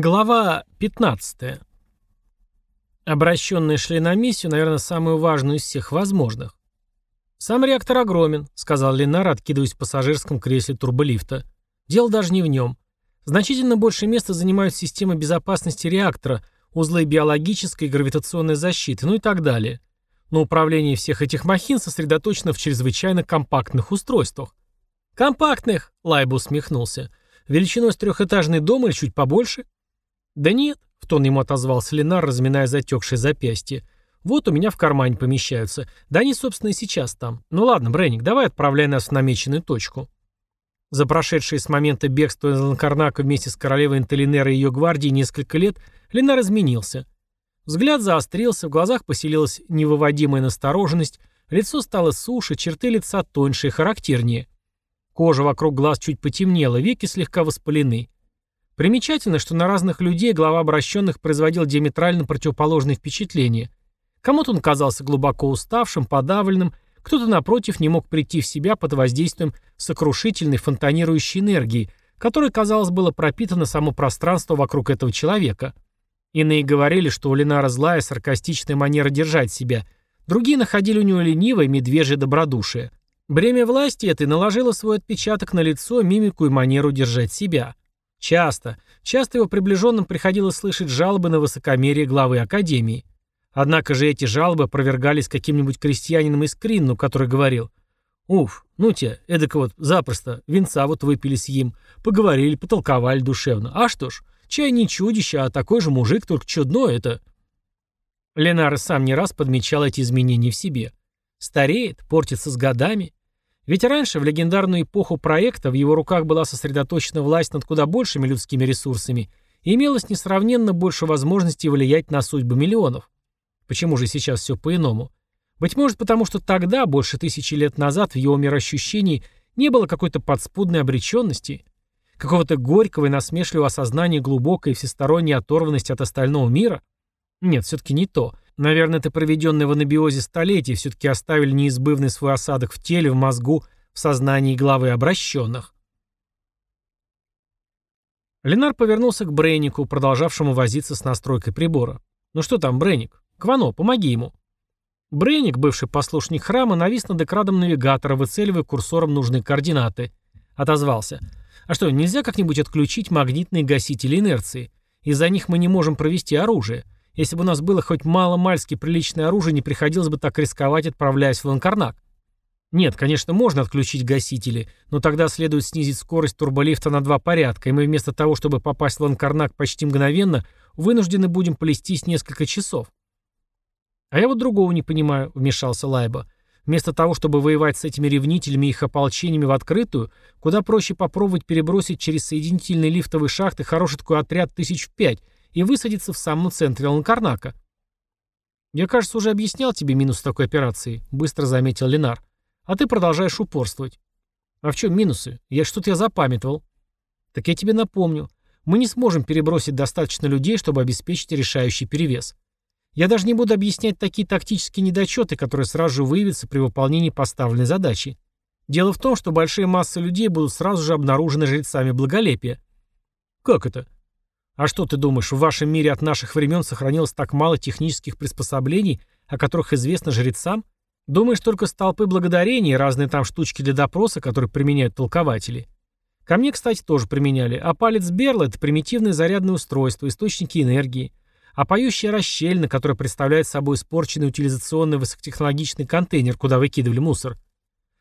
Глава 15. Обращенные шли на миссию, наверное, самую важную из всех возможных. «Сам реактор огромен», — сказал Ленар, откидываясь в пассажирском кресле турболифта. «Дело даже не в нем. Значительно больше места занимают системы безопасности реактора, узлы биологической и гравитационной защиты, ну и так далее. Но управление всех этих махин сосредоточено в чрезвычайно компактных устройствах». «Компактных!» — Лайб усмехнулся. «Величиной с трехэтажный дом или чуть побольше?» «Да нет», — в тон ему отозвался Ленар, разминая затекшее запястье. «Вот у меня в кармане помещаются. Да они, собственно, и сейчас там. Ну ладно, Бренник, давай отправляй нас в намеченную точку». За прошедшие с момента бегства из Ланкарнака вместе с королевой Интелинера и ее гвардией несколько лет Ленар изменился. Взгляд заострился, в глазах поселилась невыводимая настороженность, лицо стало суше, черты лица тоньше и характернее. Кожа вокруг глаз чуть потемнела, веки слегка воспалены. Примечательно, что на разных людей глава обращенных производил диаметрально противоположные впечатления. Кому-то он казался глубоко уставшим, подавленным, кто-то, напротив, не мог прийти в себя под воздействием сокрушительной фонтанирующей энергии, которой, казалось, было пропитано само пространство вокруг этого человека. Иные говорили, что у Ленара злая, саркастичная манера держать себя, другие находили у него ленивое, медвежье добродушие. Бремя власти этой наложило свой отпечаток на лицо, мимику и манеру держать себя. Часто, часто его приближенным приходилось слышать жалобы на высокомерие главы Академии. Однако же эти жалобы опровергались каким-нибудь крестьянином из Кринну, который говорил «Уф, ну те, эдак вот, запросто, венца вот выпили с им, поговорили, потолковали душевно. А что ж, чай не чудище, а такой же мужик, только чудно это». Ленар сам не раз подмечал эти изменения в себе. Стареет, портится с годами, ведь раньше, в легендарную эпоху проекта, в его руках была сосредоточена власть над куда большими людскими ресурсами и имелось несравненно больше возможностей влиять на судьбы миллионов. Почему же сейчас все по-иному? Быть может, потому что тогда, больше тысячи лет назад, в его мироощущении не было какой-то подспудной обреченности, какого-то горького и насмешливого осознания глубокой и всесторонней оторванности от остального мира? Нет, все-таки не то – Наверное, это проведенные в анабиозе столетия все-таки оставили неизбывный свой осадок в теле, в мозгу, в сознании главы обращенных. Ленар повернулся к Брейнику, продолжавшему возиться с настройкой прибора. «Ну что там, Брейник? Квано, помоги ему». Брейник, бывший послушник храма, навис над экраном навигатора, выцеливая курсором нужные координаты. Отозвался. «А что, нельзя как-нибудь отключить магнитные гасители инерции? Из-за них мы не можем провести оружие. Если бы у нас было хоть мало-мальски приличное оружие, не приходилось бы так рисковать, отправляясь в Ланкарнак. Нет, конечно, можно отключить гасители, но тогда следует снизить скорость турболифта на два порядка, и мы вместо того, чтобы попасть в Ланкарнак почти мгновенно, вынуждены будем плестись несколько часов. А я вот другого не понимаю, вмешался Лайба. Вместо того, чтобы воевать с этими ревнителями и их ополчениями в открытую, куда проще попробовать перебросить через соединительные лифтовые шахты хороший такой отряд тысяч в пять и высадиться в самом центре Ланкарнака. «Я, кажется, уже объяснял тебе минус такой операции», — быстро заметил Ленар. «А ты продолжаешь упорствовать». «А в чем минусы? Я что-то я запамятовал». «Так я тебе напомню. Мы не сможем перебросить достаточно людей, чтобы обеспечить решающий перевес. Я даже не буду объяснять такие тактические недочеты, которые сразу же выявятся при выполнении поставленной задачи. Дело в том, что большие массы людей будут сразу же обнаружены жрецами благолепия». «Как это?» А что ты думаешь, в вашем мире от наших времен сохранилось так мало технических приспособлений, о которых известно жрецам? Думаешь только столпы благодарения и разные там штучки для допроса, которые применяют толкователи? Ко мне, кстати, тоже применяли. А палец Берла — это примитивное зарядное устройство, источники энергии. А поющая расщельна, которая представляет собой испорченный утилизационный высокотехнологичный контейнер, куда выкидывали мусор.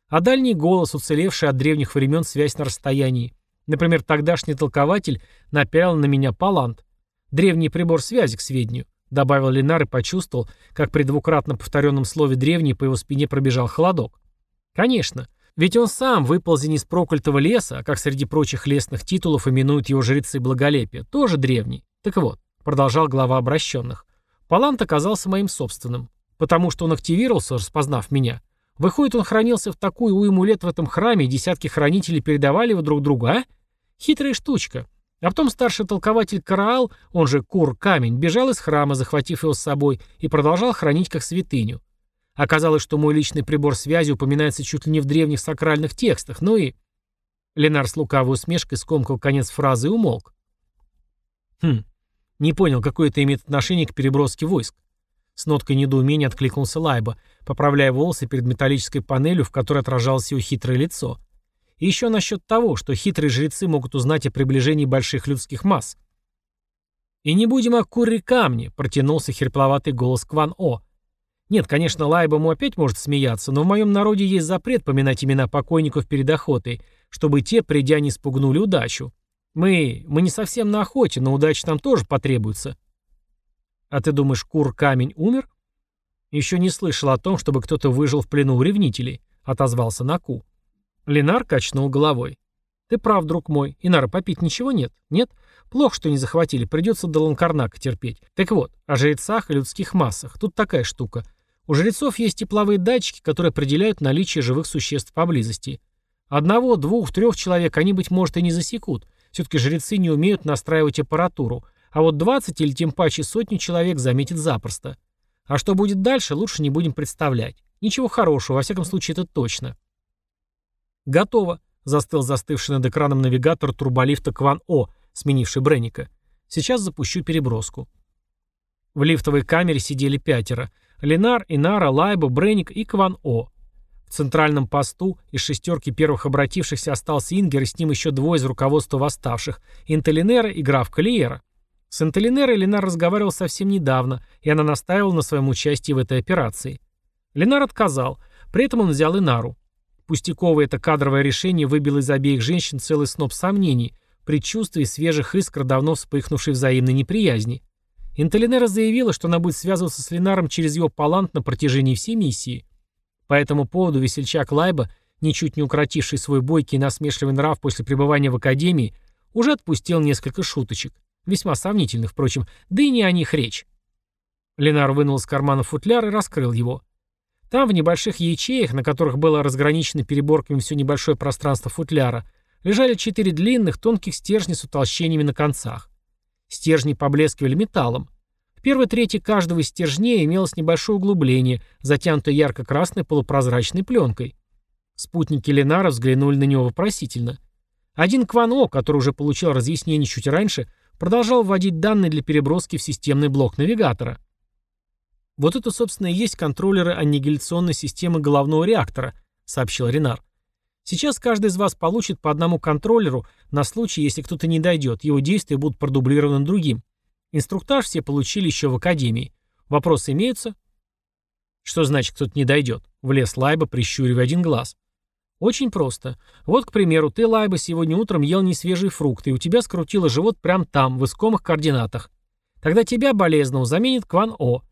А дальний голос, уцелевший от древних времен связь на расстоянии. Например, тогдашний толкователь напялил на меня палант. Древний прибор связи, к сведению. Добавил Ленар и почувствовал, как при двукратно повторенном слове «древний» по его спине пробежал холодок. Конечно. Ведь он сам, выползень из проклятого леса, а как среди прочих лесных титулов именуют его жрецы благолепия, тоже древний. Так вот, продолжал глава обращенных. Палант оказался моим собственным. Потому что он активировался, распознав меня. Выходит, он хранился в такую уйму лет в этом храме, и десятки хранителей передавали его друг другу, а? Хитрая штучка. А потом старший толкователь Караал, он же Кур-Камень, бежал из храма, захватив его с собой, и продолжал хранить как святыню. Оказалось, что мой личный прибор связи упоминается чуть ли не в древних сакральных текстах, ну и... Ленар с лукавой усмешкой скомкал конец фразы и умолк. Хм, не понял, какое это имеет отношение к переброске войск. С ноткой недоумения откликнулся Лайба, поправляя волосы перед металлической панелью, в которой отражалось его хитрое лицо. И еще насчет того, что хитрые жрецы могут узнать о приближении больших людских масс. «И не будем о куре камне», — протянулся хрипловатый голос Кван-О. «Нет, конечно, Лайба ему опять может смеяться, но в моем народе есть запрет поминать имена покойников перед охотой, чтобы те, придя, не спугнули удачу. Мы... мы не совсем на охоте, но удача нам тоже потребуется». «А ты думаешь, Кур-камень умер?» «Еще не слышал о том, чтобы кто-то выжил в плену у ревнителей», — отозвался Наку. Ленар качнул головой. «Ты прав, друг мой. Инара, попить ничего нет? Нет? Плохо, что не захватили. Придется до Ланкарнака терпеть. Так вот, о жрецах и людских массах. Тут такая штука. У жрецов есть тепловые датчики, которые определяют наличие живых существ поблизости. Одного, двух, трех человек они, быть может, и не засекут. Все-таки жрецы не умеют настраивать аппаратуру. А вот 20 или тем паче сотни человек заметит запросто. А что будет дальше, лучше не будем представлять. Ничего хорошего, во всяком случае, это точно. «Готово», — застыл застывший над экраном навигатор турболифта Кван-О, сменивший Бренника. «Сейчас запущу переброску». В лифтовой камере сидели пятеро. Ленар, Инара, Лайба, Бренник и Кван-О. В центральном посту из шестерки первых обратившихся остался Ингер и с ним еще двое из руководства восставших – Интелинера и граф Калиера. С Интелинерой Ленар разговаривал совсем недавно, и она настаивала на своем участии в этой операции. Ленар отказал, при этом он взял Инару. Пустяковое это кадровое решение выбило из обеих женщин целый сноп сомнений, предчувствий свежих искр давно вспыхнувшей взаимной неприязни. Интелинера заявила, что она будет связываться с Ленаром через его палант на протяжении всей миссии. По этому поводу весельчак Лайба, ничуть не укротивший свой бойкий и насмешливый нрав после пребывания в Академии, уже отпустил несколько шуточек. Весьма сомнительных, впрочем, да и не о них речь. Ленар вынул из кармана футляр и раскрыл его. Там, в небольших ячеях, на которых было разграничено переборками все небольшое пространство футляра, лежали четыре длинных, тонких стержня с утолщениями на концах. Стержни поблескивали металлом. В первой трети каждого из стержней имелось небольшое углубление, затянутое ярко-красной полупрозрачной пленкой. Спутники Ленара взглянули на него вопросительно. Один Квано, который уже получил разъяснение чуть раньше, продолжал вводить данные для переброски в системный блок навигатора. «Вот это, собственно, и есть контроллеры аннигиляционной системы головного реактора», — сообщил Ренар. «Сейчас каждый из вас получит по одному контроллеру на случай, если кто-то не дойдет, его действия будут продублированы другим. Инструктаж все получили еще в Академии. Вопросы имеются?» «Что значит, кто-то не дойдет?» — влез Лайба, прищуривая один глаз. «Очень просто. Вот, к примеру, ты, Лайба, сегодня утром ел несвежие фрукты, и у тебя скрутило живот прямо там, в искомых координатах. Тогда тебя, болезного, заменит Кван-О.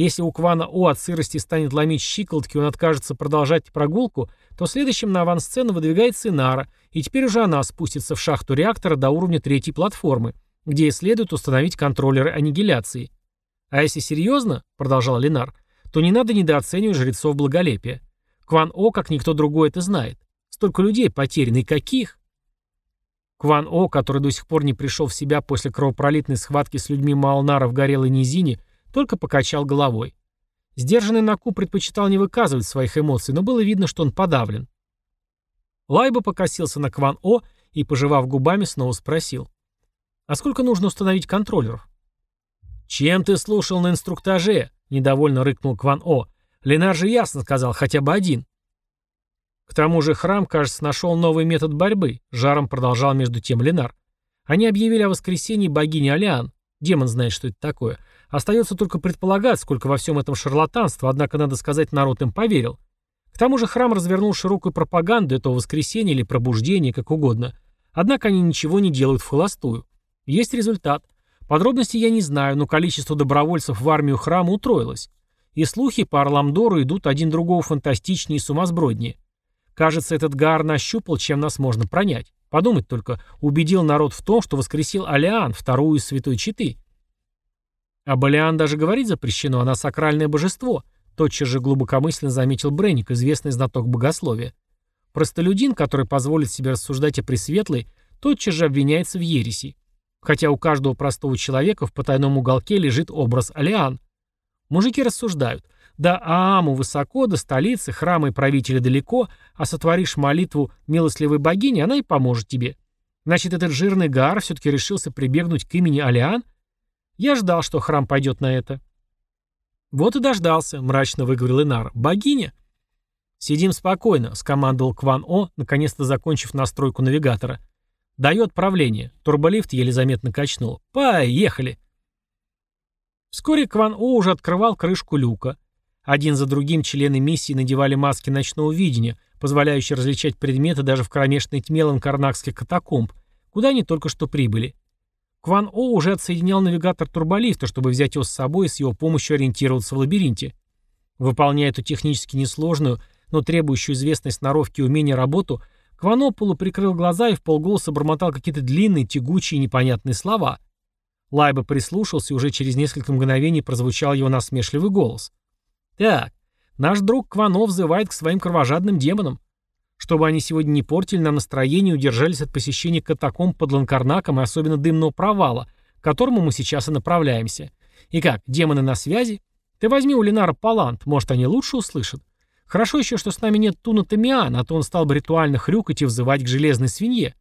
Если у Квана О от сырости станет ломить щиколотки, он откажется продолжать прогулку, то следующим на авансцену выдвигается Инара, и теперь уже она спустится в шахту реактора до уровня третьей платформы, где и следует установить контроллеры аннигиляции. А если серьезно, продолжал Ленар, то не надо недооценивать жрецов благолепия. Кван О, как никто другой, это знает. Столько людей потеряно, и каких? Кван О, который до сих пор не пришел в себя после кровопролитной схватки с людьми Малнара в горелой низине, только покачал головой. Сдержанный Наку предпочитал не выказывать своих эмоций, но было видно, что он подавлен. Лайба покосился на Кван-О и, пожевав губами, снова спросил. «А сколько нужно установить контроллеров?» «Чем ты слушал на инструктаже?» — недовольно рыкнул Кван-О. «Ленар же ясно сказал, хотя бы один». К тому же храм, кажется, нашел новый метод борьбы, жаром продолжал между тем Ленар. Они объявили о воскресении богини Алиан. Демон знает, что это такое. Остается только предполагать, сколько во всем этом шарлатанства, однако, надо сказать, народ им поверил. К тому же храм развернул широкую пропаганду этого воскресения или пробуждения, как угодно. Однако они ничего не делают в холостую. Есть результат. Подробностей я не знаю, но количество добровольцев в армию храма утроилось. И слухи по Орламдору идут один другого фантастичнее и сумасброднее. Кажется, этот Гаар нащупал, чем нас можно пронять. Подумать только, убедил народ в том, что воскресил Алиан, вторую из святой Читы. А Балиан даже говорить запрещено, она сакральное божество, тотчас же глубокомысленно заметил Бренник, известный знаток богословия. Простолюдин, который позволит себе рассуждать о Пресветлой, тотчас же обвиняется в ереси. Хотя у каждого простого человека в потайном уголке лежит образ Алиан. Мужики рассуждают. Да Ааму высоко, до столицы, храма и правителя далеко, а сотворишь молитву милостливой богини, она и поможет тебе. Значит, этот жирный Гар все-таки решился прибегнуть к имени Алиан? Я ждал, что храм пойдет на это. Вот и дождался, мрачно выговорил Инар. Богиня? Сидим спокойно, скомандовал Кван О, наконец-то закончив настройку навигатора. Даю отправление. Турболифт еле заметно качнул. Поехали. Вскоре Кван О уже открывал крышку люка. Один за другим члены миссии надевали маски ночного видения, позволяющие различать предметы даже в кромешной тьме ланкарнакских катакомб, куда они только что прибыли. Кван О уже отсоединял навигатор турболифта, чтобы взять его с собой и с его помощью ориентироваться в лабиринте. Выполняя эту технически несложную, но требующую известной сноровки и умения работу, Кван О полуприкрыл глаза и в полголоса бормотал какие-то длинные, тягучие непонятные слова. Лайба прислушался, и уже через несколько мгновений прозвучал его насмешливый голос. «Так, наш друг Квано взывает к своим кровожадным демонам. Чтобы они сегодня не портили нам настроение и удержались от посещения катакомб под Ланкарнаком и особенно дымного провала, к которому мы сейчас и направляемся. И как, демоны на связи? Ты возьми у Ленара Палант, может, они лучше услышат. Хорошо еще, что с нами нет Туна Тамиана, а то он стал бы ритуально хрюкать и взывать к железной свинье».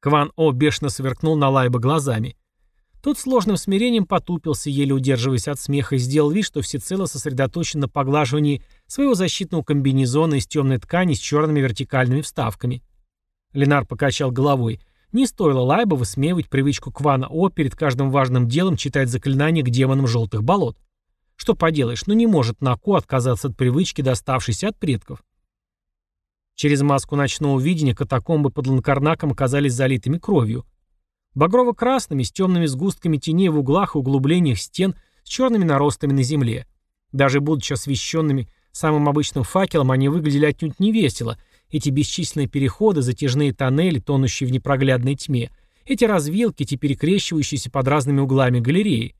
Кван О бешено сверкнул на Лайба глазами. Тот сложным смирением потупился, еле удерживаясь от смеха, и сделал вид, что всецело сосредоточен на поглаживании своего защитного комбинезона из темной ткани с черными вертикальными вставками. Ленар покачал головой. Не стоило Лайба высмеивать привычку Квана О перед каждым важным делом читать заклинания к демонам желтых болот. Что поделаешь, ну не может Нако отказаться от привычки, доставшейся от предков. Через маску ночного видения катакомбы под Ланкарнаком оказались залитыми кровью. Багрово-красными, с темными сгустками теней в углах и углублениях стен, с черными наростами на земле. Даже будучи освещенными самым обычным факелом, они выглядели отнюдь невесело. Эти бесчисленные переходы, затяжные тоннели, тонущие в непроглядной тьме, эти развилки, эти перекрещивающиеся под разными углами галереи.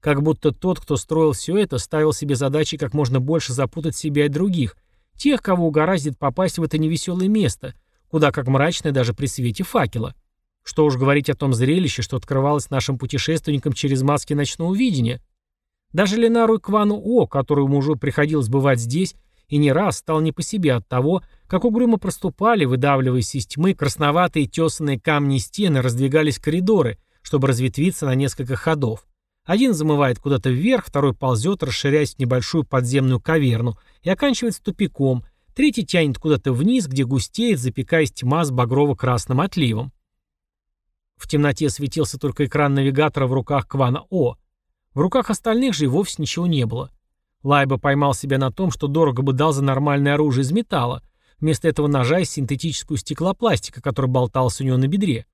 Как будто тот, кто строил все это, ставил себе задачей как можно больше запутать себя и других, тех, кого угораздит попасть в это невеселое место, куда как мрачное даже при свете факела. Что уж говорить о том зрелище, что открывалось нашим путешественникам через маски ночного видения. Даже Ленару и Квану О, которому уже приходилось бывать здесь, и не раз стал не по себе от того, как угрюмо проступали, выдавливаясь из тьмы, красноватые тесанные камни и стены, раздвигались коридоры, чтобы разветвиться на несколько ходов. Один замывает куда-то вверх, второй ползет, расширяясь в небольшую подземную каверну, и оканчивается тупиком, третий тянет куда-то вниз, где густеет, запекаясь тьма с багрово-красным отливом. В темноте светился только экран навигатора в руках Квана О. В руках остальных же и вовсе ничего не было. Лайба поймал себя на том, что дорого бы дал за нормальное оружие из металла, вместо этого ножа из синтетическую стеклопластика, который болтался у него на бедре.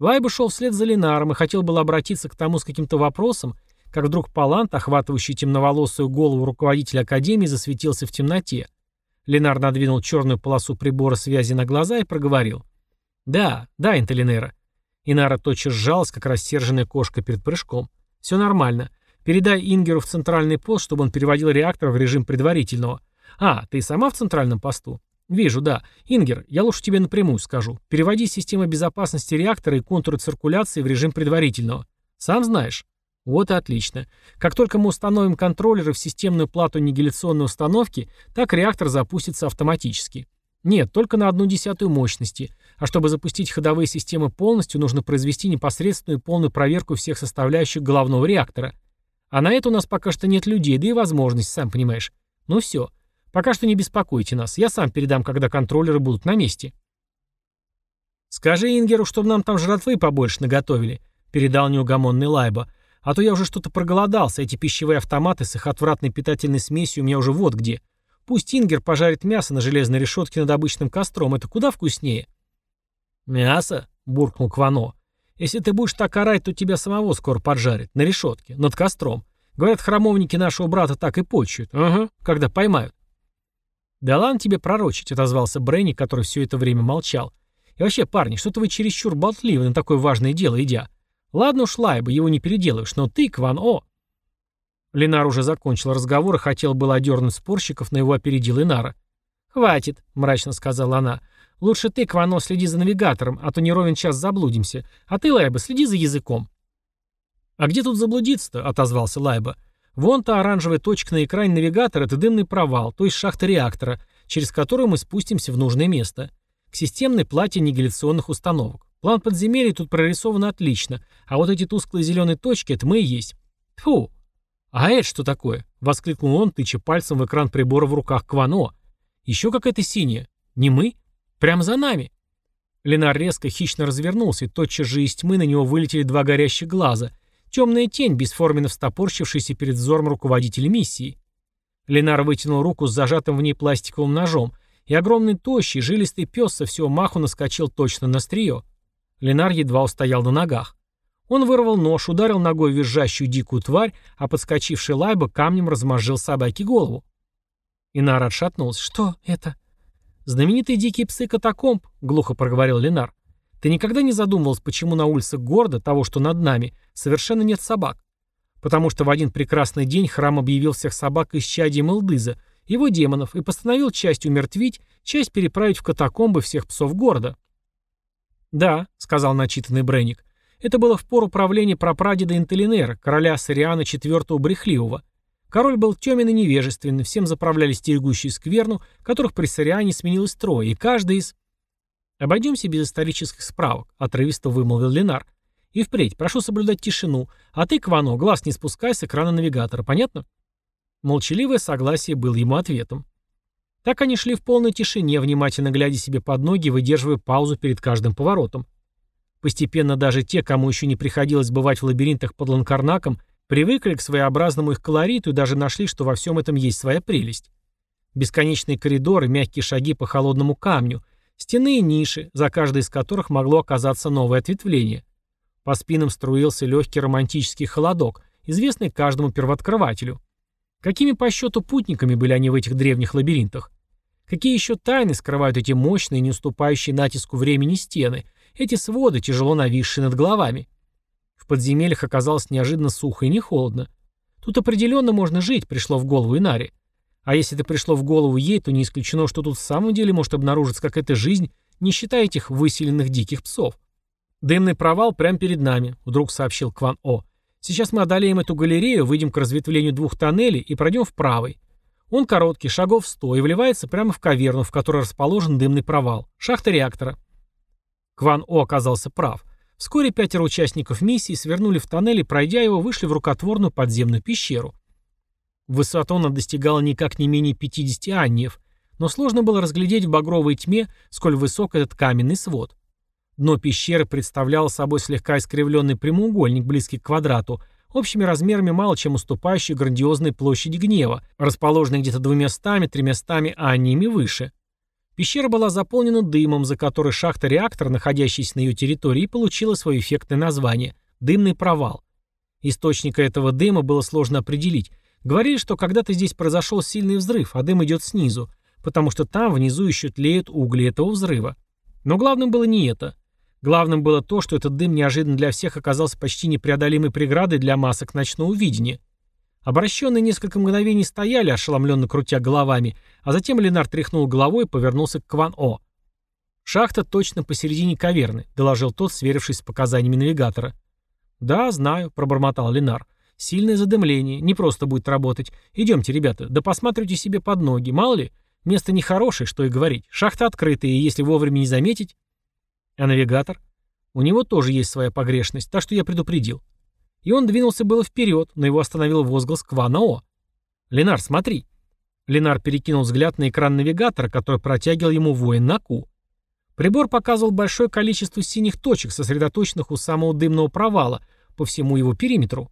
Лайба шел вслед за Ленаром и хотел было обратиться к тому с каким-то вопросом, как вдруг Палант, охватывающий темноволосую голову руководителя Академии, засветился в темноте. Ленар надвинул черную полосу прибора связи на глаза и проговорил. «Да, да, Интелинера. Инара тотчас сжалась, как рассерженная кошка перед прыжком. «Все нормально. Передай Ингеру в центральный пост, чтобы он переводил реактор в режим предварительного. А, ты сама в центральном посту?» «Вижу, да. Ингер, я лучше тебе напрямую скажу. Переводи систему безопасности реактора и контуры циркуляции в режим предварительного. Сам знаешь». Вот и отлично. Как только мы установим контроллеры в системную плату нигиляционной установки, так реактор запустится автоматически. Нет, только на одну десятую мощности. А чтобы запустить ходовые системы полностью, нужно произвести непосредственную полную проверку всех составляющих головного реактора. А на это у нас пока что нет людей, да и возможности, сам понимаешь. Ну все. Пока что не беспокойте нас. Я сам передам, когда контроллеры будут на месте. Скажи Ингеру, чтобы нам там жратвы побольше наготовили, передал неугомонный Лайба. А то я уже что-то проголодался, эти пищевые автоматы с их отвратной питательной смесью у меня уже вот где. Пусть Ингер пожарит мясо на железной решетке над обычным костром. Это куда вкуснее. «Мясо?» — буркнул Квано. «Если ты будешь так орать, то тебя самого скоро поджарят. На решетке, над костром. Говорят, храмовники нашего брата так и почуют. Ага, когда поймают». «Да ладно тебе пророчить», — отозвался Бренни, который все это время молчал. «И вообще, парни, что-то вы чересчур болтливы на такое важное дело идя. Ладно уж, Лайба, его не переделаешь, но ты, Кван-О...» Ленар уже закончил разговор и хотел было одернуть спорщиков, но его опередил Инара. «Хватит», — мрачно сказала она. «Лучше ты, Квано, следи за навигатором, а то не ровен час заблудимся. А ты, Лайба, следи за языком». «А где тут заблудиться-то?» — отозвался Лайба. «Вон та оранжевая точка на экране навигатора — это дымный провал, то есть шахта реактора, через которую мы спустимся в нужное место. к системной плате аннигиляционных установок. План подземелья тут прорисован отлично, а вот эти тусклые зеленые точки — это мы и есть. Фу! А это что такое? — воскликнул он, тыча пальцем в экран прибора в руках Квано. Еще какая-то синяя. Не мы? Прямо за нами. Ленар резко хищно развернулся, и тотчас же из тьмы на него вылетели два горящих глаза. Темная тень, бесформенно встопорщившаяся перед взором руководителя миссии. Ленар вытянул руку с зажатым в ней пластиковым ножом, и огромный тощий, жилистый пес со всего маху наскочил точно на стрие. Ленар едва устоял на ногах. Он вырвал нож, ударил ногой визжащую дикую тварь, а подскочивший лайба камнем размозжил собаке голову. Инар отшатнулся. «Что это?» «Знаменитые дикие псы катакомб», — глухо проговорил Ленар. «Ты никогда не задумывался, почему на улицах города, того, что над нами, совершенно нет собак? Потому что в один прекрасный день храм объявил всех собак исчадием Элдыза, его демонов, и постановил часть умертвить, часть переправить в катакомбы всех псов города». «Да», — сказал начитанный Бренник, — «это было в пору правления прапрадеда Интелинера, короля Сариана IV Брехливого». Король был темен и невежественный, всем заправляли стерегущие скверну, которых при Сориане сменилось трое, и каждый из... «Обойдемся без исторических справок», — отрывисто вымолвил Ленар. «И впредь, прошу соблюдать тишину, а ты, Квано, глаз не спускай с экрана навигатора, понятно?» Молчаливое согласие было ему ответом. Так они шли в полной тишине, внимательно глядя себе под ноги выдерживая паузу перед каждым поворотом. Постепенно даже те, кому еще не приходилось бывать в лабиринтах под Ланкарнаком, Привыкли к своеобразному их колориту и даже нашли, что во всем этом есть своя прелесть. Бесконечные коридоры, мягкие шаги по холодному камню, стены и ниши, за каждой из которых могло оказаться новое ответвление. По спинам струился легкий романтический холодок, известный каждому первооткрывателю. Какими по счету путниками были они в этих древних лабиринтах? Какие еще тайны скрывают эти мощные, не уступающие натиску времени стены, эти своды, тяжело нависшие над головами? В подземельях оказалось неожиданно сухо и не холодно. Тут определенно можно жить, пришло в голову Инари. А если это пришло в голову ей, то не исключено, что тут в самом деле может обнаружиться какая-то жизнь, не считая этих выселенных диких псов. «Дымный провал прямо перед нами», — вдруг сообщил Кван О. «Сейчас мы одолеем эту галерею, выйдем к разветвлению двух тоннелей и пройдем в правый. Он короткий, шагов сто, и вливается прямо в каверну, в которой расположен дымный провал. Шахта реактора». Кван О оказался прав. Вскоре пятеро участников миссии свернули в тоннель и, пройдя его, вышли в рукотворную подземную пещеру. Высоту она достигала никак не менее 50 анниев, но сложно было разглядеть в багровой тьме, сколь высок этот каменный свод. Дно пещеры представляло собой слегка искривленный прямоугольник, близкий к квадрату, общими размерами мало чем уступающий грандиозной площади гнева, расположенной где-то двумястами-тремястами анниями выше. Пещера была заполнена дымом, за который шахта реактора, находящаяся на ее территории, получила свое эффектное название – дымный провал. Источника этого дыма было сложно определить. Говорили, что когда-то здесь произошел сильный взрыв, а дым идет снизу, потому что там внизу еще тлеют угли этого взрыва. Но главным было не это. Главным было то, что этот дым неожиданно для всех оказался почти непреодолимой преградой для масок ночного видения – Обращенные несколько мгновений стояли, ошеломленно крутя головами, а затем Ленар тряхнул головой и повернулся к Кван-О. «Шахта точно посередине каверны», — доложил тот, сверившись с показаниями навигатора. «Да, знаю», — пробормотал Ленар. «Сильное задымление, не просто будет работать. Идемте, ребята, да посмотрите себе под ноги, мало ли. Место нехорошее, что и говорить. Шахта открытая, и если вовремя не заметить...» «А навигатор?» «У него тоже есть своя погрешность, так что я предупредил». И он двинулся было вперед, но его остановил возглас Кванао. «Ленар, смотри!» Ленар перекинул взгляд на экран навигатора, который протягивал ему воин Наку. Прибор показывал большое количество синих точек, сосредоточенных у самого дымного провала, по всему его периметру.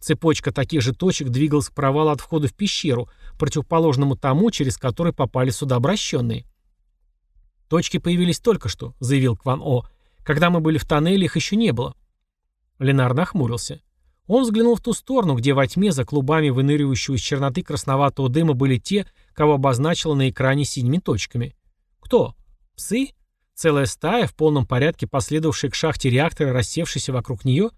Цепочка таких же точек двигалась к провалу от входа в пещеру, противоположному тому, через который попали сюда обращенные. «Точки появились только что», — заявил Кван О. «Когда мы были в тоннеле, их еще не было». Ленар нахмурился. Он взглянул в ту сторону, где во тьме за клубами выныривающего из черноты красноватого дыма были те, кого обозначило на экране синими точками. Кто? Псы? Целая стая, в полном порядке последовавшая к шахте реактора, рассевшаяся вокруг нее?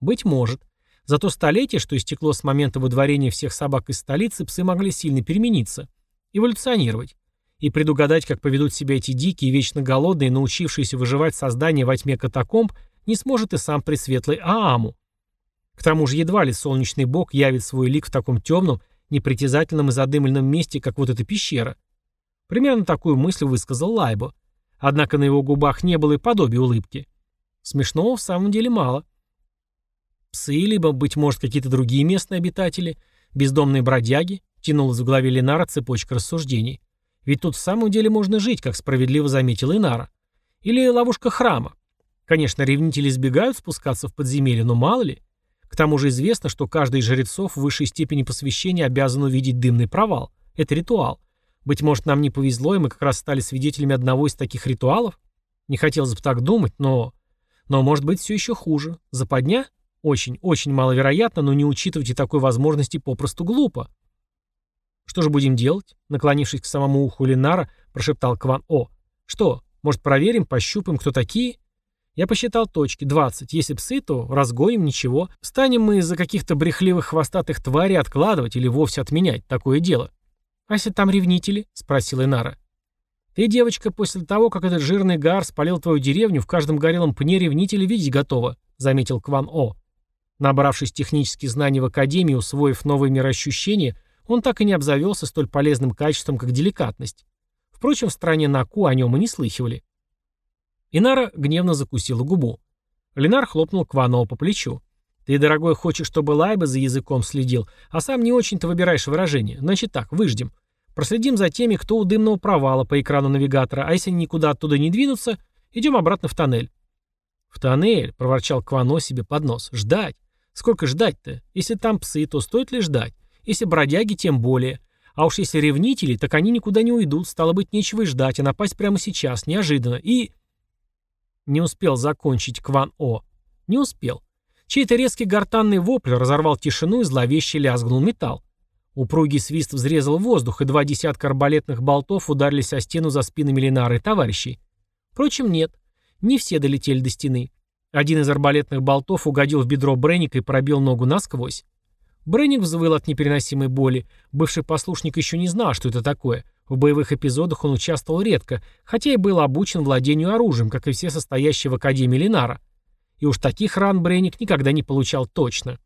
Быть может. Зато столетие, что истекло с момента выдворения всех собак из столицы, псы могли сильно перемениться, эволюционировать. И предугадать, как поведут себя эти дикие, вечно голодные, научившиеся выживать создания во тьме катакомб, не сможет и сам Пресветлый Ааму. К тому же едва ли солнечный бог явит свой лик в таком темном, непритязательном и задымленном месте, как вот эта пещера. Примерно такую мысль высказал Лайбо. Однако на его губах не было и подобия улыбки. Смешного в самом деле мало. Псы, либо, быть может, какие-то другие местные обитатели, бездомные бродяги, тянулась в голове Ленара цепочка рассуждений. Ведь тут в самом деле можно жить, как справедливо заметила Инара. Или ловушка храма. Конечно, ревнители избегают спускаться в подземелье, но мало ли. К тому же известно, что каждый из жрецов в высшей степени посвящения обязан увидеть дымный провал. Это ритуал. Быть может, нам не повезло, и мы как раз стали свидетелями одного из таких ритуалов? Не хотелось бы так думать, но... Но может быть все еще хуже. Западня? Очень, очень маловероятно, но не учитывать и такой возможности попросту глупо. Что же будем делать? Наклонившись к самому уху Ленара, прошептал Кван О. Что, может проверим, пощупаем, кто такие? Я посчитал точки. 20. Если псы, то разгоним, ничего. Станем мы из-за каких-то брехливых хвостатых тварей откладывать или вовсе отменять такое дело. «А если там ревнители?» — спросила Инара. «Ты, девочка, после того, как этот жирный гар спалил твою деревню, в каждом горелом пне ревнителя видеть готова», — заметил Кван О. Набравшись технических знаний в Академии, усвоив новые мироощущения, он так и не обзавелся столь полезным качеством, как деликатность. Впрочем, в стране Наку о нем и не слыхивали. Инара гневно закусила губу. Ленар хлопнул Кванова по плечу. «Ты, дорогой, хочешь, чтобы Лайба за языком следил, а сам не очень-то выбираешь выражение. Значит так, выждем. Проследим за теми, кто у дымного провала по экрану навигатора, а если никуда оттуда не двинутся, идем обратно в тоннель». «В тоннель», — проворчал Квано себе под нос. «Ждать. Сколько ждать-то? Если там псы, то стоит ли ждать? Если бродяги, тем более. А уж если ревнители, так они никуда не уйдут, стало быть, нечего и ждать, а напасть прямо сейчас, неожиданно. И... Не успел закончить Кван О. Не успел. Чей-то резкий гортанный вопль разорвал тишину и зловеще лязгнул металл. Упругий свист взрезал воздух, и два десятка арбалетных болтов ударились о стену за спинами Ленары и товарищей. Впрочем, нет. Не все долетели до стены. Один из арбалетных болтов угодил в бедро Бренника и пробил ногу насквозь. Бренник взвыл от непереносимой боли. Бывший послушник еще не знал, что это такое. В боевых эпизодах он участвовал редко, хотя и был обучен владению оружием, как и все состоящие в Академии Линара. И уж таких ран Бренник никогда не получал точно.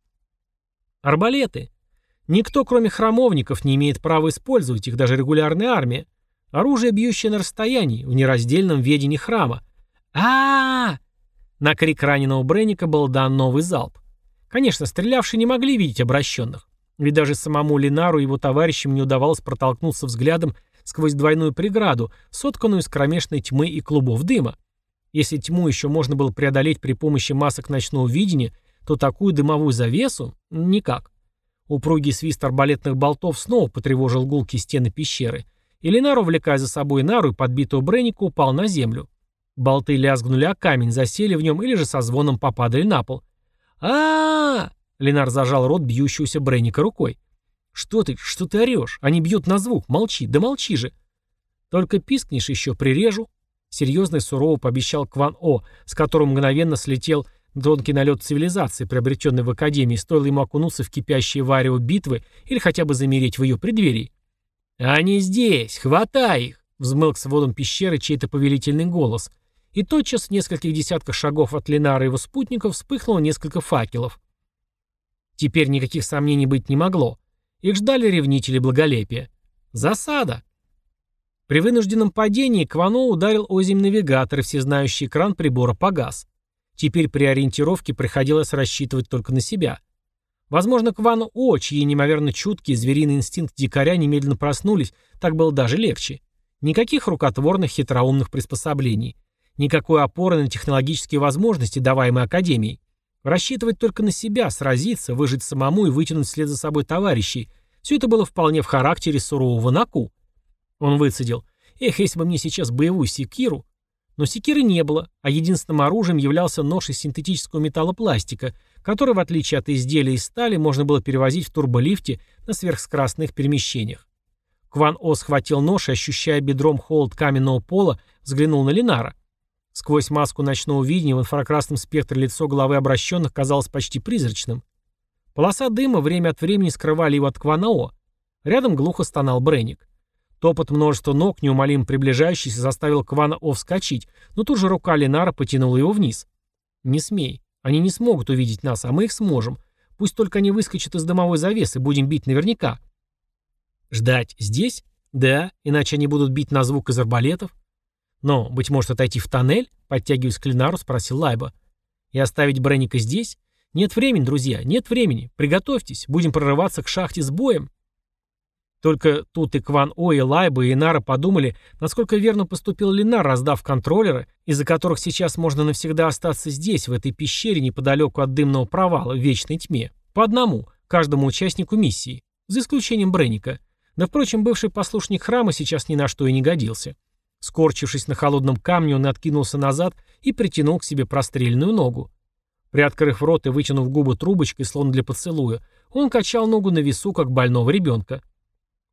Арбалеты. Никто, кроме храмовников, не имеет права использовать их, даже регулярная армия. Оружие, бьющее на расстоянии, в нераздельном ведении храма. а, -а, На крик раненого Бренника был дан новый залп. Конечно, стрелявшие не могли видеть обращенных. Ведь даже самому Линару и его товарищам не удавалось протолкнуться взглядом сквозь двойную преграду, сотканную из кромешной тьмы и клубов дыма. Если тьму еще можно было преодолеть при помощи масок ночного видения, то такую дымовую завесу — никак. Упругий свист арбалетных болтов снова потревожил гулки стены пещеры, и Ленар, увлекая за собой Нару и подбитого Бренника, упал на землю. Болты лязгнули о камень, засели в нем или же со звоном попадали на пол а, Ленар зажал рот бьющегося Бренника рукой. «Что ты, что ты орешь? Они бьют на звук. Молчи, да молчи же!» «Только пискнешь еще, прирежу!» Серьезно и сурово пообещал Кван О, с которым мгновенно слетел тонкий налет цивилизации, приобретенный в Академии, стоило ему окунуться в кипящее варево битвы или хотя бы замереть в ее преддверии. «Они здесь! Хватай их!» — взмыл к сводам пещеры чей-то повелительный голос — и тотчас в нескольких десятках шагов от Ленара и его спутников вспыхнуло несколько факелов. Теперь никаких сомнений быть не могло. Их ждали ревнители благолепия. Засада! При вынужденном падении Квано ударил озимь навигатор, и всезнающий экран прибора погас. Теперь при ориентировке приходилось рассчитывать только на себя. Возможно, Квану О, чьи неимоверно чуткие звериный инстинкт дикаря немедленно проснулись, так было даже легче. Никаких рукотворных хитроумных приспособлений. Никакой опоры на технологические возможности, даваемые Академией. Рассчитывать только на себя, сразиться, выжить самому и вытянуть вслед за собой товарищей. Все это было вполне в характере сурового Наку. Он выцедил. Эх, если бы мне сейчас боевую секиру. Но секиры не было, а единственным оружием являлся нож из синтетического металлопластика, который, в отличие от изделия из стали, можно было перевозить в турболифте на сверхскоростных перемещениях. Кван О схватил нож и, ощущая бедром холод каменного пола, взглянул на Линара. Сквозь маску ночного видения в инфракрасном спектре лицо головы обращенных казалось почти призрачным. Полоса дыма время от времени скрывали его от Кванао. Рядом глухо стонал Бренник. Топот множества ног, неумолимо приближающийся, заставил Квана-О вскочить, но тут же рука Ленара потянула его вниз. «Не смей. Они не смогут увидеть нас, а мы их сможем. Пусть только они выскочат из дымовой завесы, будем бить наверняка». «Ждать здесь? Да, иначе они будут бить на звук из арбалетов. Но, быть может, отойти в тоннель? Подтягиваясь к Ленару, спросил Лайба. И оставить Бренника здесь? Нет времени, друзья, нет времени. Приготовьтесь, будем прорываться к шахте с боем. Только тут и Кван О, и Лайба, и Инара подумали, насколько верно поступил Ленар, раздав контроллеры, из-за которых сейчас можно навсегда остаться здесь, в этой пещере, неподалеку от дымного провала, в вечной тьме. По одному, каждому участнику миссии. За исключением Бренника. Да, впрочем, бывший послушник храма сейчас ни на что и не годился. Скорчившись на холодном камне, он откинулся назад и притянул к себе прострельную ногу. Приоткрыв рот и вытянув губы трубочкой, словно для поцелуя, он качал ногу на весу, как больного ребенка.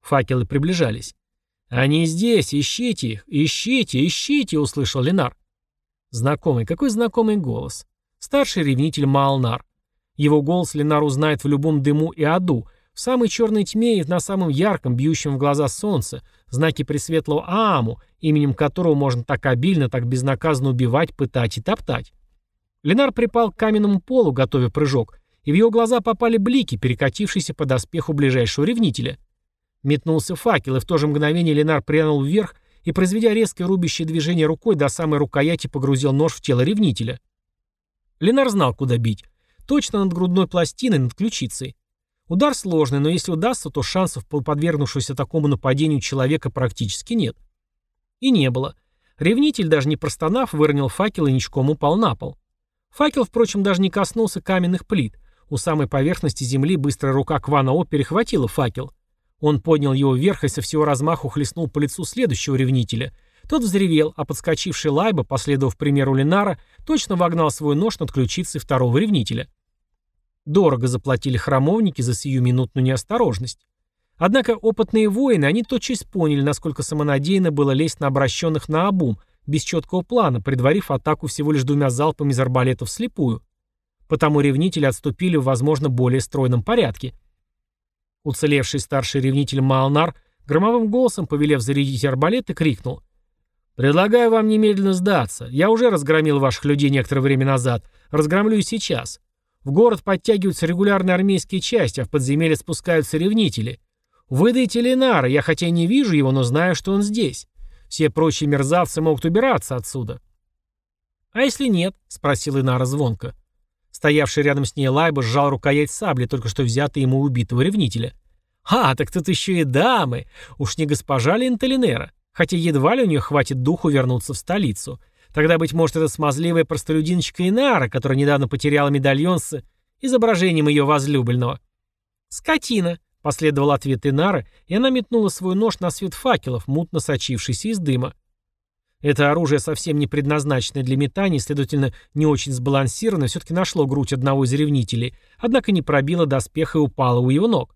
Факелы приближались. «Они здесь! Ищите их! Ищите! Ищите!» — услышал Ленар. Знакомый, какой знакомый голос. Старший ревнитель Малнар. Его голос Ленар узнает в любом дыму и аду, в самой черной тьме и на самом ярком, бьющем в глаза солнце, знаки Пресветлого Ааму, именем которого можно так обильно, так безнаказанно убивать, пытать и топтать. Ленар припал к каменному полу, готовя прыжок, и в его глаза попали блики, перекатившиеся по доспеху ближайшего ревнителя. Метнулся факел, и в то же мгновение Ленар прянул вверх и, произведя резкое рубящее движение рукой, до самой рукояти погрузил нож в тело ревнителя. Ленар знал, куда бить. Точно над грудной пластиной, над ключицей. Удар сложный, но если удастся, то шансов подвергнувшегося такому нападению человека практически нет. И не было. Ревнитель, даже не простонав, выронил факел и ничком упал на пол. Факел, впрочем, даже не коснулся каменных плит. У самой поверхности земли быстрая рука Квана О перехватила факел. Он поднял его вверх и со всего размаху хлестнул по лицу следующего ревнителя. Тот взревел, а подскочивший Лайба, последовав примеру Ленара, точно вогнал свой нож над ключицей второго ревнителя. Дорого заплатили храмовники за сиюминутную неосторожность. Однако опытные воины, они тотчас поняли, насколько самонадеянно было лезть на обращенных на обум, без четкого плана, предварив атаку всего лишь двумя залпами из арбалетов вслепую. Потому ревнители отступили в, возможно, более стройном порядке – Уцелевший старший ревнитель Малнар, громовым голосом, повелев зарядить арбалет, и крикнул. «Предлагаю вам немедленно сдаться. Я уже разгромил ваших людей некоторое время назад. Разгромлю и сейчас. В город подтягиваются регулярные армейские части, а в подземелье спускаются ревнители. Выдайте Ленара, я хотя и не вижу его, но знаю, что он здесь. Все прочие мерзавцы могут убираться отсюда». «А если нет?» — спросил Инара звонко. Стоявший рядом с ней Лайба сжал рукоять сабли, только что взятой ему убитого ревнителя. «А, так тут еще и дамы! Уж не госпожа ли Интелинера? Хотя едва ли у нее хватит духу вернуться в столицу. Тогда, быть может, это смазливая простолюдиночка Инара, которая недавно потеряла медальон с изображением ее возлюбленного». «Скотина!» — последовал ответ Инары, и она метнула свой нож на свет факелов, мутно сочившийся из дыма. Это оружие, совсем не предназначенное для метания, следовательно, не очень сбалансированное, все-таки нашло грудь одного из ревнителей, однако не пробило доспеха и упало у его ног.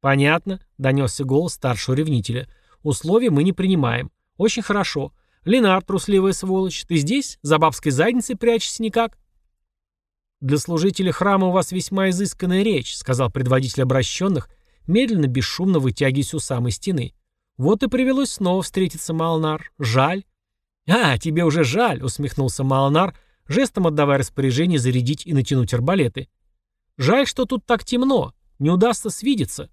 «Понятно», — донесся голос старшего ревнителя. «Условия мы не принимаем. Очень хорошо. Ленар, трусливая сволочь, ты здесь? За бабской задницей прячешься никак?» «Для служителя храма у вас весьма изысканная речь», — сказал предводитель обращенных, медленно, бесшумно вытягиваясь у самой стены. «Вот и привелось снова встретиться, Малнар. Жаль. «А, тебе уже жаль», — усмехнулся Малнар, жестом отдавая распоряжение зарядить и натянуть арбалеты. «Жаль, что тут так темно. Не удастся свидеться».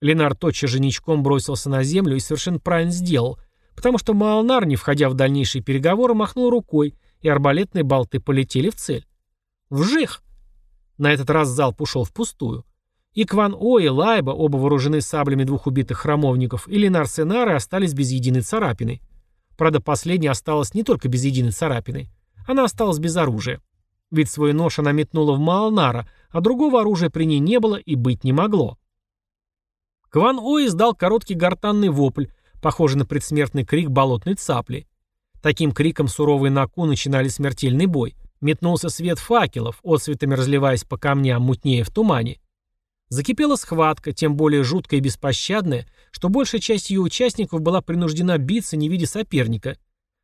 Ленар тотчас же ничком бросился на землю и совершенно правильно сделал, потому что Малнар, не входя в дальнейшие переговоры, махнул рукой, и арбалетные болты полетели в цель. «Вжих!» На этот раз залп ушел впустую. И Кван О и Лайба, оба вооружены саблями двух убитых храмовников, и Ленар с Энарой остались без единой царапины. Правда, последняя осталась не только без единой царапины. Она осталась без оружия. Ведь свой нож она метнула в Маалнара, а другого оружия при ней не было и быть не могло. Кван О издал короткий гортанный вопль, похожий на предсмертный крик болотной цапли. Таким криком суровые Наку начинали смертельный бой. Метнулся свет факелов, отсветами разливаясь по камням, мутнее в тумане. Закипела схватка, тем более жуткая и беспощадная, что большая часть ее участников была принуждена биться, не видя соперника.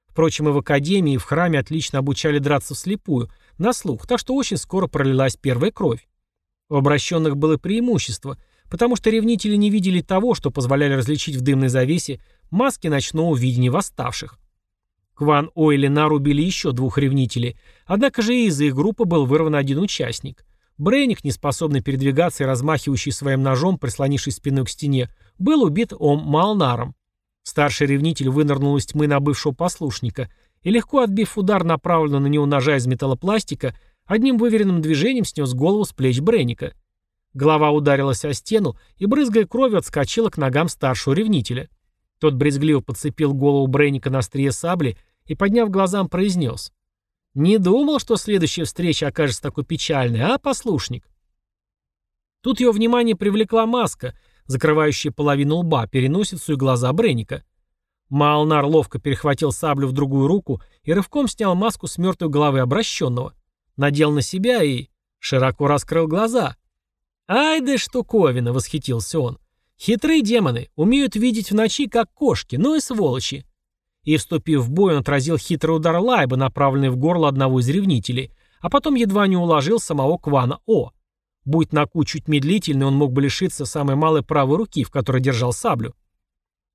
Впрочем, и в академии, и в храме отлично обучали драться вслепую, на слух, так что очень скоро пролилась первая кровь. У обращенных было преимущество, потому что ревнители не видели того, что позволяли различить в дымной завесе маски ночного видения восставших. Кван О и Ленар убили еще двух ревнителей, однако же из их группы был вырван один участник. Брейник, не способный передвигаться и размахивающий своим ножом, прислонившись спиной к стене, был убит Ом Малнаром. Старший ревнитель вынырнул из тьмы на бывшего послушника и, легко отбив удар, направленный на него ножа из металлопластика, одним выверенным движением снес голову с плеч Бренника. Голова ударилась о стену и, брызгая кровью, отскочила к ногам старшего ревнителя. Тот брезгливо подцепил голову Бренника на острие сабли и, подняв глазам, произнес. «Не думал, что следующая встреча окажется такой печальной, а, послушник?» Тут его внимание привлекла маска, закрывающая половину лба, переносицу и глаза Бренника. Малнар ловко перехватил саблю в другую руку и рывком снял маску с мертвой головы обращенного. Надел на себя и... широко раскрыл глаза. «Ай да штуковина!» — восхитился он. «Хитрые демоны, умеют видеть в ночи, как кошки, ну и сволочи!» И, вступив в бой, он отразил хитрый удар Лайба, направленный в горло одного из ревнителей, а потом едва не уложил самого Квана О. Будь Наку чуть медлительный, он мог бы лишиться самой малой правой руки, в которой держал саблю.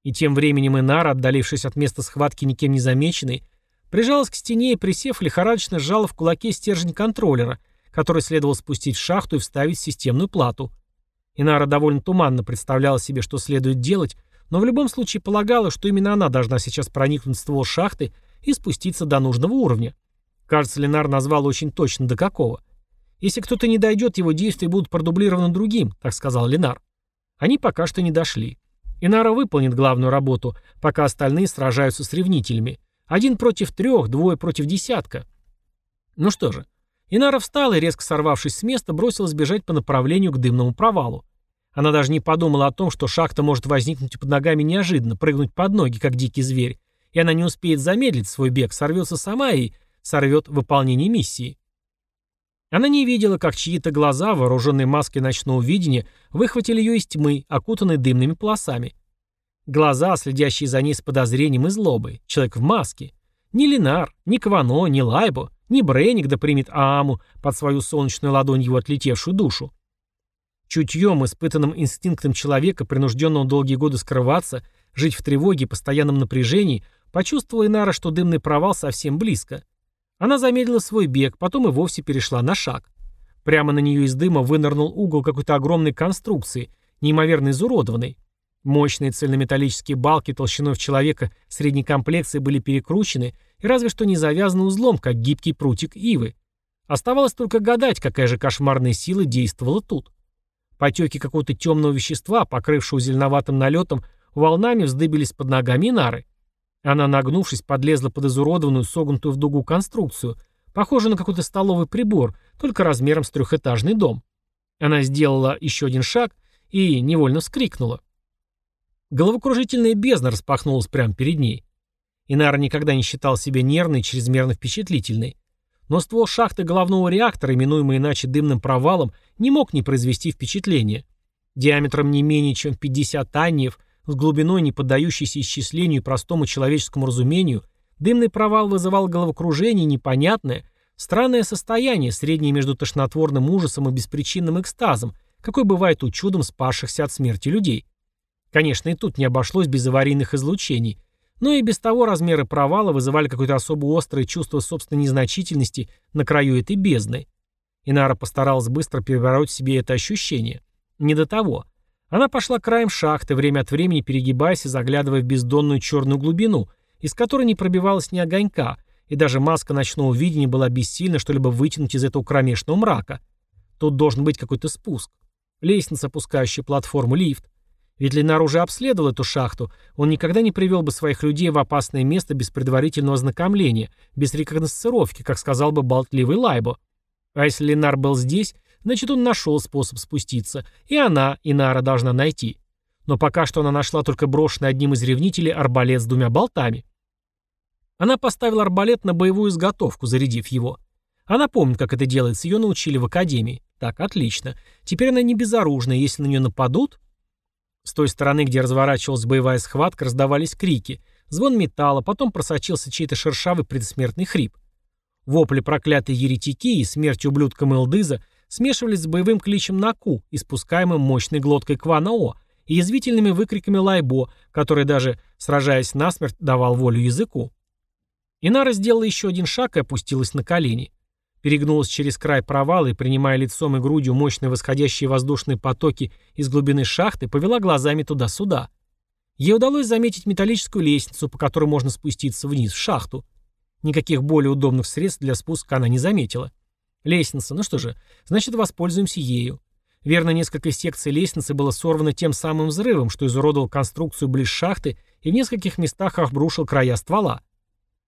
И тем временем Инара, отдалившись от места схватки никем не замеченной, прижалась к стене и, присев, лихорадочно сжала в кулаке стержень контроллера, который следовало спустить в шахту и вставить в системную плату. Инара довольно туманно представляла себе, что следует делать, но в любом случае полагала, что именно она должна сейчас проникнуть в ствол шахты и спуститься до нужного уровня. Кажется, Ленар назвал очень точно до какого – если кто-то не дойдет, его действия будут продублированы другим, так сказал Ленар. Они пока что не дошли. Инара выполнит главную работу, пока остальные сражаются с ревнителями. Один против трех, двое против десятка. Ну что же. Инара встала и, резко сорвавшись с места, бросилась бежать по направлению к дымному провалу. Она даже не подумала о том, что шахта может возникнуть под ногами неожиданно, прыгнуть под ноги, как дикий зверь, и она не успеет замедлить свой бег, сорвется сама и сорвет выполнение миссии. Она не видела, как чьи-то глаза, вооруженные маской ночного видения, выхватили ее из тьмы, окутанной дымными полосами. Глаза, следящие за ней с подозрением и злобой. Человек в маске. Ни Ленар, ни Квано, ни Лайбо, ни Бренник да примет Ааму под свою солнечную ладонь его отлетевшую душу. Чутьем, испытанным инстинктом человека, принужденного долгие годы скрываться, жить в тревоге и постоянном напряжении, почувствовала Инара, что дымный провал совсем близко. Она замедлила свой бег, потом и вовсе перешла на шаг. Прямо на нее из дыма вынырнул угол какой-то огромной конструкции, неимоверно изуродованной. Мощные цельнометаллические балки толщиной в человека средней комплекции были перекручены и разве что не завязаны узлом, как гибкий прутик ивы. Оставалось только гадать, какая же кошмарная сила действовала тут. Потеки какого-то темного вещества, покрывшего зеленоватым налетом, волнами вздыбились под ногами нары. Она, нагнувшись, подлезла под изуродованную, согнутую в дугу конструкцию, похожую на какой-то столовый прибор, только размером с трехэтажный дом. Она сделала еще один шаг и невольно вскрикнула. Головокружительная бездна распахнулась прямо перед ней. Инара никогда не считал себя нервной и чрезмерно впечатлительной. Но ствол шахты головного реактора, именуемый иначе дымным провалом, не мог не произвести впечатления. Диаметром не менее чем 50 анниев – с глубиной, не поддающейся исчислению и простому человеческому разумению, дымный провал вызывал головокружение непонятное, странное состояние, среднее между тошнотворным ужасом и беспричинным экстазом, какой бывает у чудом спасшихся от смерти людей. Конечно, и тут не обошлось без аварийных излучений, но и без того размеры провала вызывали какое-то особо острое чувство собственной незначительности на краю этой бездны. Инара постаралась быстро перебороть себе это ощущение. Не до того. Она пошла краем шахты, время от времени перегибаясь и заглядывая в бездонную черную глубину, из которой не пробивалась ни огонька, и даже маска ночного видения была бессильна что-либо вытянуть из этого кромешного мрака. Тут должен быть какой-то спуск. Лестница, опускающая платформу, лифт. Ведь Ленар уже обследовал эту шахту, он никогда не привел бы своих людей в опасное место без предварительного ознакомления, без рекогносцировки, как сказал бы болтливый Лайбо. А если Ленар был здесь, Значит, он нашел способ спуститься. И она, Инара, должна найти. Но пока что она нашла только брошенный одним из ревнителей арбалет с двумя болтами. Она поставила арбалет на боевую изготовку, зарядив его. Она помнит, как это делается, ее научили в академии. Так, отлично. Теперь она не безоружная, если на нее нападут... С той стороны, где разворачивалась боевая схватка, раздавались крики. Звон металла, потом просочился чей-то шершавый предсмертный хрип. Вопли проклятой еретики и смерть ублюдка Мелдыза смешивались с боевым кличем Наку, испускаемым мощной глоткой Кванао, и язвительными выкриками Лайбо, который даже, сражаясь насмерть, давал волю языку. Инара сделала еще один шаг и опустилась на колени. Перегнулась через край провала и, принимая лицом и грудью мощные восходящие воздушные потоки из глубины шахты, повела глазами туда-сюда. Ей удалось заметить металлическую лестницу, по которой можно спуститься вниз, в шахту. Никаких более удобных средств для спуска она не заметила. Лестница, ну что же, значит воспользуемся ею. Верно, несколько секций лестницы было сорвано тем самым взрывом, что изуродовал конструкцию близ шахты и в нескольких местах обрушил края ствола.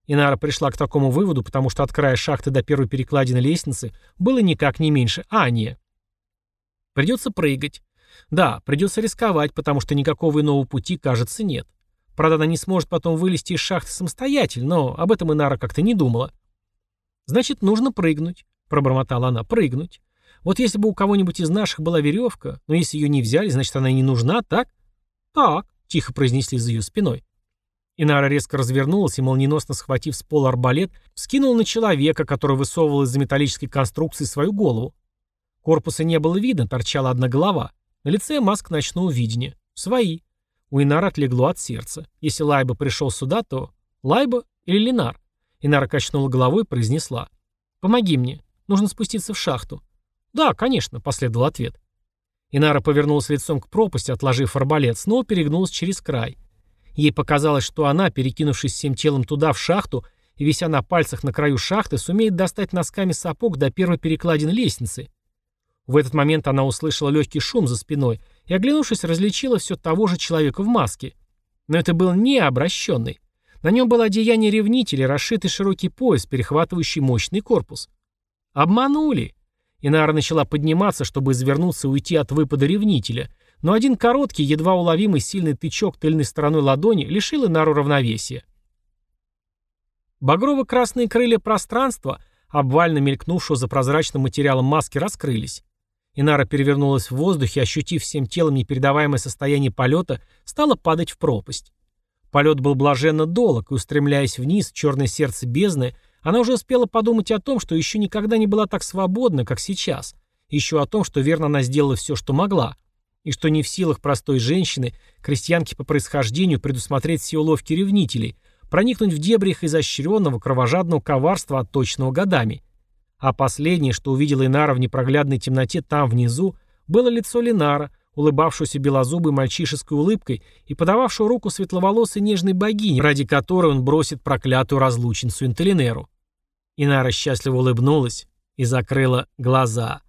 Инара пришла к такому выводу, потому что от края шахты до первой перекладины лестницы было никак не меньше ания. Придется прыгать. Да, придется рисковать, потому что никакого иного пути, кажется, нет. Правда, она не сможет потом вылезти из шахты самостоятельно, но об этом Инара как-то не думала. «Значит, нужно прыгнуть», — пробормотала она, — «прыгнуть. Вот если бы у кого-нибудь из наших была веревка, но если ее не взяли, значит, она и не нужна, так?» «Так», — тихо произнесли за ее спиной. Инара резко развернулась и, молниеносно схватив с пола арбалет, вскинула на человека, который высовывал из-за металлической конструкции свою голову. Корпуса не было видно, торчала одна голова. На лице маска ночного видения. Свои. У Инара отлегло от сердца. Если Лайба пришел сюда, то Лайба или Ленар? Инара качнула головой и произнесла. «Помоги мне. Нужно спуститься в шахту». «Да, конечно», — последовал ответ. Инара повернулась лицом к пропасти, отложив арбалет, снова перегнулась через край. Ей показалось, что она, перекинувшись всем телом туда, в шахту, и вися на пальцах на краю шахты, сумеет достать носками сапог до первой перекладины лестницы. В этот момент она услышала легкий шум за спиной и, оглянувшись, различила все того же человека в маске. Но это был не обращенный. На нем было одеяние ревнителя, расшитый широкий пояс, перехватывающий мощный корпус. Обманули. Инара начала подниматься, чтобы извернуться и уйти от выпада ревнителя, но один короткий, едва уловимый сильный тычок тыльной стороной ладони лишил Инару равновесия. Багрово-красные крылья пространства, обвально мелькнувшего за прозрачным материалом маски, раскрылись. Инара перевернулась в воздухе, ощутив всем телом непередаваемое состояние полета, стала падать в пропасть. Полет был блаженно долог, и, устремляясь вниз, черное сердце бездны, она уже успела подумать о том, что еще никогда не была так свободна, как сейчас, еще о том, что верно она сделала все, что могла, и что не в силах простой женщины, крестьянки по происхождению, предусмотреть все уловки ревнителей, проникнуть в дебри их изощренного, кровожадного коварства, отточенного годами – а последнее, что увидела Инара в непроглядной темноте там внизу, было лицо Ленара, улыбавшуюся белозубой мальчишеской улыбкой и подававшую руку светловолосой нежной богини, ради которой он бросит проклятую разлучницу Интелинеру. Инара счастливо улыбнулась и закрыла глаза.